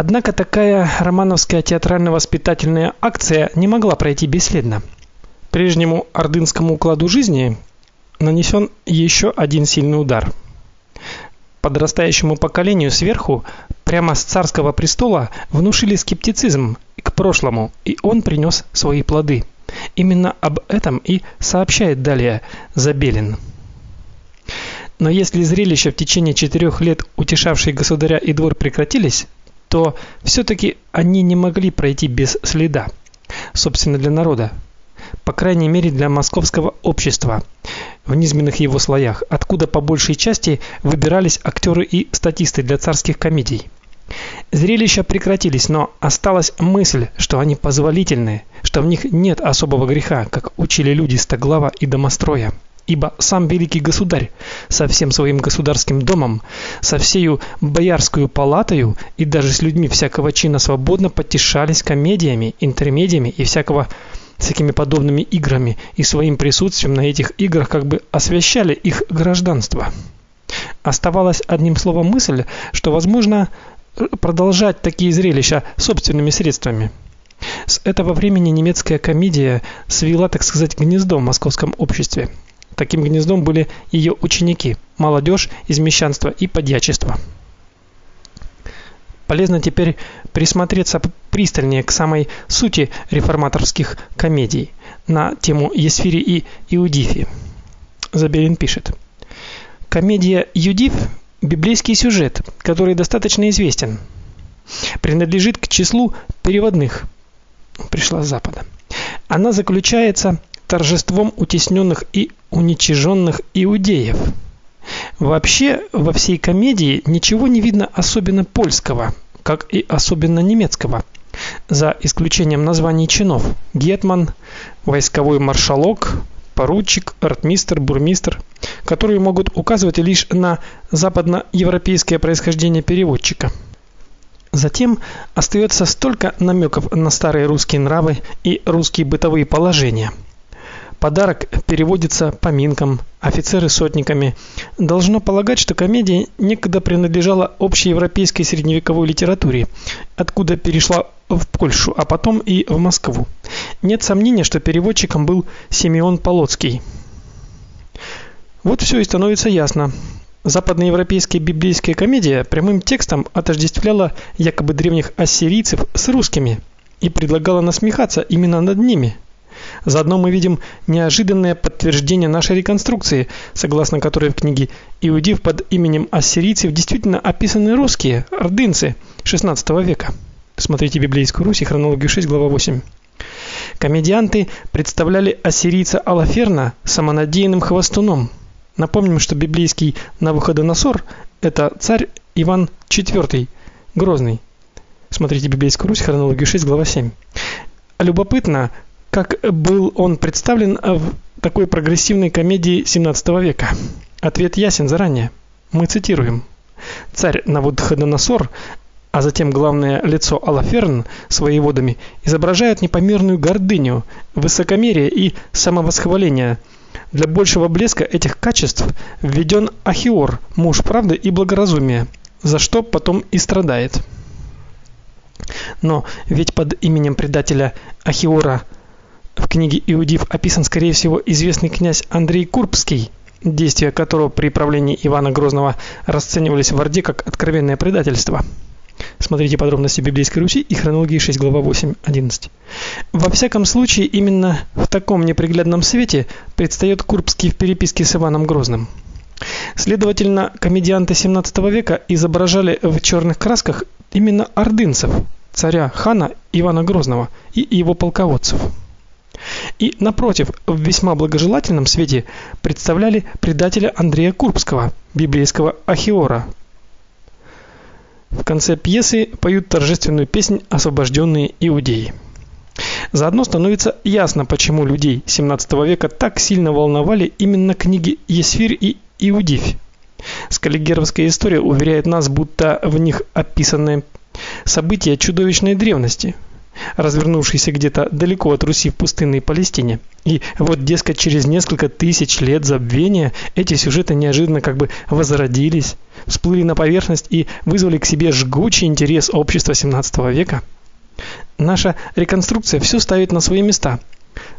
Однако такая романовская театрально-воспитательная акция не могла пройти бесследно. Прежнему ордынскому укладу жизни нанесен еще один сильный удар. Подрастающему поколению сверху, прямо с царского престола, внушили скептицизм к прошлому, и он принес свои плоды. Именно об этом и сообщает далее Забелин. Но если зрелища в течение четырех лет утешавшие государя и двор прекратились, то все таки они не могли пройти без следа, собственно, для народа. По крайней мере, для московского общества в низменных его слоях, откуда по большей части выбирались актеры и статисты для царских комедий. Зрелища прекратились, но осталась мысль, что они позволительны, что в них нет особого греха, как учили люди Стоглава и Домостроя. Ибо сам великий государь со всем своим государским домом, со всею боярскую палатою и даже с людьми всякого чина свободно потешались комедиями, интермедиями и всякого всякими подобными играми и своим присутствием на этих играх как бы освещали их гражданство. Оставалась одним словом мысль, что возможно продолжать такие зрелища собственными средствами. С этого времени немецкая комедия свела, так сказать, гнездо в московском обществе. Таким гнездом были ее ученики, молодежь из мещанства и подьячества. Полезно теперь присмотреться пристальнее к самой сути реформаторских комедий на тему Есфири и Иудифи. Забелин пишет: Комедия Юдиф библейский сюжет, который достаточно известен. Принадлежит к числу переводных. Пришла с запада. Она заключается торжеством утесненных и уничиженных иудеев. Вообще, во всей комедии ничего не видно особенно польского, как и особенно немецкого. За исключением названий чинов: гетман, войсковой маршалок, поручик, ротмистр, бурмистр, которые могут указывать лишь на западноевропейское происхождение переводчика. Затем остается столько намеков на старые русские нравы и русские бытовые положения – Подарок переводится поминкам, офицеры сотниками. Должно полагать, что комедия некогда принадлежала общеевропейской средневековой литературе, откуда перешла в Польшу, а потом и в Москву. Нет сомнения, что переводчиком был Симеон Полоцкий. Вот все и становится ясно. Западноевропейская библейская комедия прямым текстом отождествляла якобы древних ассирийцев с русскими и предлагала насмехаться именно над ними. Заодно мы видим неожиданное подтверждение нашей реконструкции, согласно которой в книге Иудив под именем ассирийцев действительно описаны русские, ордынцы XVI века. Смотрите Библейскую Русь и хронологию 6, глава 8. Комедианты представляли ассирийца Алаферна самонадеянным хвостуном. Напомним, что библейский Навуходоносор это царь Иван IV Грозный. Смотрите Библейскую Русь, хронологию 6, глава 7. Любопытно, как был он представлен в такой прогрессивной комедии XVII века. Ответ ясен заранее. Мы цитируем: Царь Навуходоносор, а затем главное лицо Алаферн с воеводами изображают непомерную гордыню, высокомерие и самовосхваление. Для большего блеска этих качеств введен Ахиор, муж правды и благоразумия, за что потом и страдает. Но ведь под именем предателя Ахиора в книге Иудив описан, скорее всего, известный князь Андрей Курбский, действия которого при правлении Ивана Грозного расценивались в Орде как откровенное предательство. Смотрите подробности библейской Руси и хронологии 6 глава 8-11. Во всяком случае, именно в таком неприглядном свете предстает Курбский в переписке с Иваном Грозным. Следовательно, комедианты 17 века изображали в черных красках именно ордынцев, царя хана Ивана Грозного и его полководцев и напротив, в весьма благожелательном свете представляли предателя Андрея Курбского, библейского Ахиора. В конце пьесы поют торжественную песнь освобожденные иудеи. Заодно становится ясно, почему людей XVII века так сильно волновали именно книги Есфирь и Иудифь. Скаллигеровская история уверяет нас, будто в них описаны события чудовищной древности – развернувшийся где-то далеко от Руси в пустынной Палестине. И вот, дескать, через несколько тысяч лет забвения эти сюжеты неожиданно как бы возродились, всплыли на поверхность и вызвали к себе жгучий интерес общества XVII века. Наша реконструкция все ставит на свои места.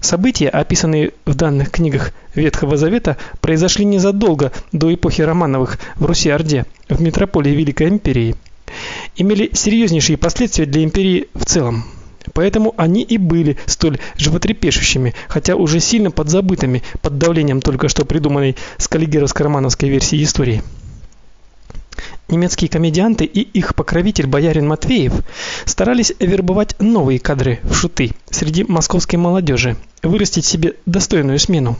События, описанные в данных книгах Ветхого Завета, произошли незадолго до эпохи Романовых в Руси-Орде, в метрополии Великой империи. Имели серьезнейшие последствия для империи в целом. Поэтому они и были столь животрепещущими, хотя уже сильно подзабытыми под давлением только что придуманной скаллигеровско-романовской версии истории. Немецкие комедианты и их покровитель боярин Матвеев старались вербовать новые кадры в шуты среди московской молодежи, вырастить себе достойную смену.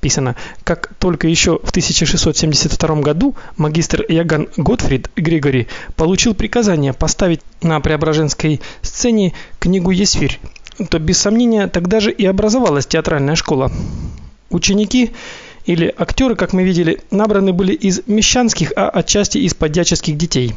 Писано, как только еще в 1672 году магистр Яган Готфрид Григорий получил приказание поставить на Преображенской сцене книгу Есфирь, то без сомнения тогда же и образовалась театральная школа. Ученики или актеры, как мы видели, набраны были из мещанских, а отчасти из подьяческих детей.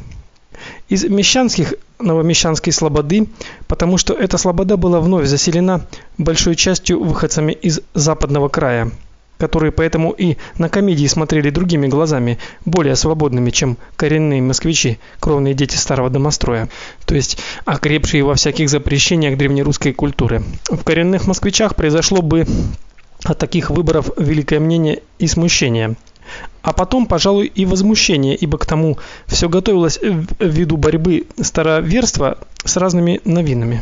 Из мещанских Новомещанской слободы, потому что эта слобода была вновь заселена большой частью выходцами из западного края, которые поэтому и на комедии смотрели другими глазами, более свободными, чем коренные москвичи, кровные дети старого домостроя, то есть окрепшие во всяких запрещениях древнерусской культуры. В коренных москвичах произошло бы от таких выборов великое мнение и смущение. А потом, пожалуй, и возмущение, ибо к тому все готовилось ввиду борьбы староверства с разными новинами.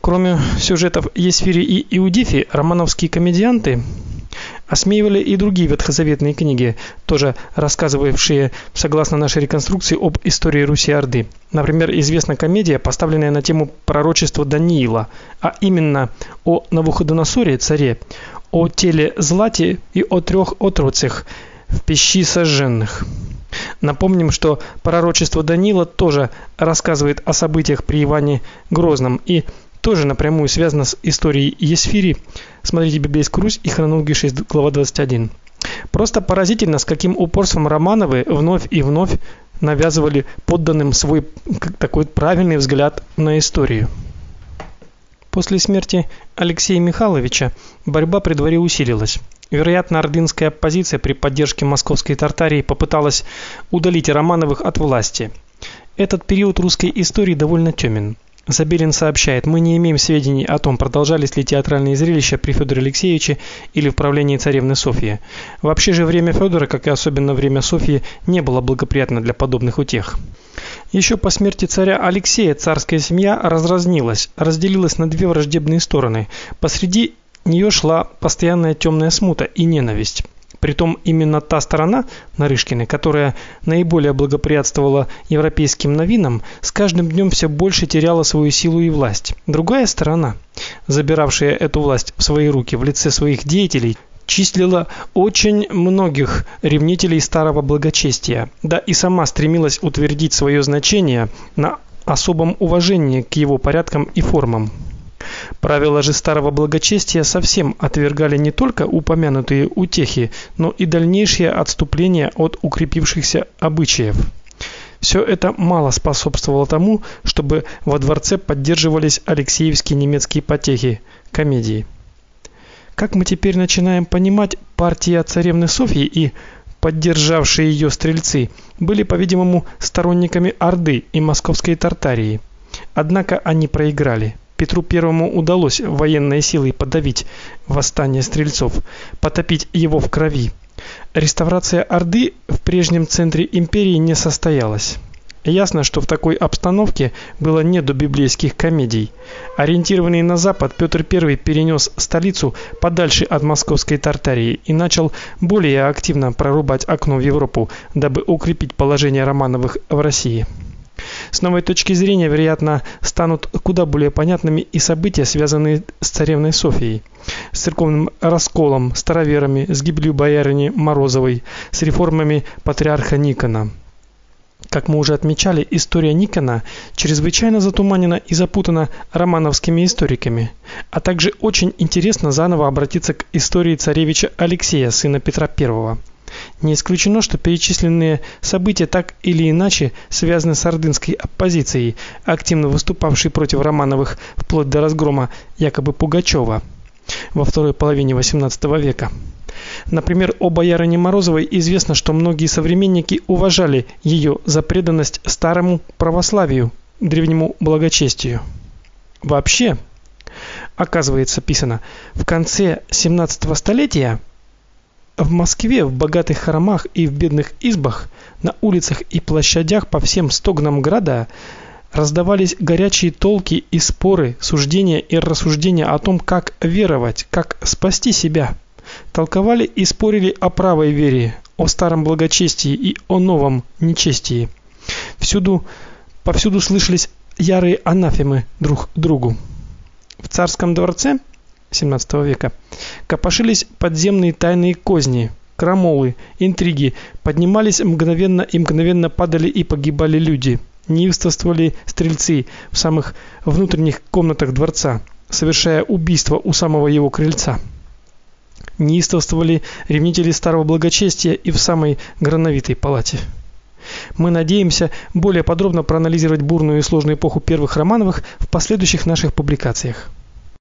Кроме сюжетов Есфири и Иудифи, романовские комедианты осмеивали и другие ветхозаветные книги, тоже рассказывавшие, согласно нашей реконструкции, об истории Руси-Орды. Например, известна комедия, поставленная на тему пророчества Даниила, а именно о Навуходоносоре, царе, о теле Злате и о трех отроцах в пещи сожженных. Напомним, что пророчество Даниила тоже рассказывает о событиях при Иване Грозном и тоже напрямую связано с историей Есфири. Смотрите Библейскую Русь и Хронологию 6, глава 21. Просто поразительно, с каким упорством Романовы вновь и вновь навязывали подданным свой такой правильный взгляд на историю. После смерти Алексея Михайловича борьба при дворе усилилась. Вероятно, ордынская оппозиция при поддержке московской Тартарии попыталась удалить Романовых от власти. Этот период русской истории довольно тёмен. Забелин сообщает: "Мы не имеем сведений о том, продолжались ли театральные зрелища при Федоре Алексеевиче или в правлении царевны Софьи. Вообще же время Федора, как и особенно время Софьи, не было благоприятно для подобных утех. Еще по смерти царя Алексея царская семья разразнилась, разделилась на две враждебные стороны. Посреди нее шла постоянная темная смута и ненависть. Притом именно та сторона Нарышкиной, которая наиболее благоприятствовала европейским новинам, с каждым днем все больше теряла свою силу и власть. Другая сторона, забиравшая эту власть в свои руки в лице своих деятелей, числила очень многих ревнителей старого благочестия, да и сама стремилась утвердить свое значение на особом уважении к его порядкам и формам. Правила же старого благочестия совсем отвергали не только упомянутые утехи, но и дальнейшее отступление от укрепившихся обычаев. Все это мало способствовало тому, чтобы во дворце поддерживались Алексеевские немецкие потехи, комедии. Как мы теперь начинаем понимать, партия царевны Софьи и поддержавшие ее стрельцы были, по-видимому, сторонниками Орды и Московской Тартарии. Однако они проиграли. Петру I удалось военной силой подавить восстание стрельцов, потопить его в крови. Реставрация Орды в прежнем центре империи не состоялась. Ясно, что в такой обстановке было не до библейских комедий. Ориентированный на запад, Петр I перенес столицу подальше от московской Тартарии и начал более активно прорубать окно в Европу, дабы укрепить положение Романовых в России. С новой точки зрения, вероятно, станут куда более понятными и события, связанные с царевной Софией, с церковным расколом, староверами, с гибелью боярыни Морозовой, с реформами патриарха Никона. Как мы уже отмечали, история Никона чрезвычайно затуманена и запутана романовскими историками, а также очень интересно заново обратиться к истории царевича Алексея, сына Петра I. Не исключено, что перечисленные события так или иначе связаны с ордынской оппозицией, активно выступавшей против Романовых вплоть до разгрома якобы Пугачёва во второй половине XVIII века. Например, о боярине Морозовой известно, что многие современники уважали ее за преданность старому православию, древнему благочестию. Вообще, оказывается, писано, в конце 17 столетия в Москве в богатых храмах и в бедных избах, на улицах и площадях по всем стогнам города раздавались горячие толки и споры, суждения и рассуждения о том, как веровать, как спасти себя. Толковали и спорили о правой вере, о старом благочестии и о новом нечестии. Всюду повсюду слышались ярые анафемы друг другу. В царском дворце XVII века копошились подземные тайные козни, крамолы, интриги, поднимались мгновенно и мгновенно падали и погибали люди. Неистовствовали стрельцы в самых внутренних комнатах дворца, совершая убийства у самого его крыльца. Неистовствовали ревнители старого благочестия и в самой грановитой палате. Мы надеемся более подробно проанализировать бурную и сложную эпоху первых Романовых в последующих наших публикациях.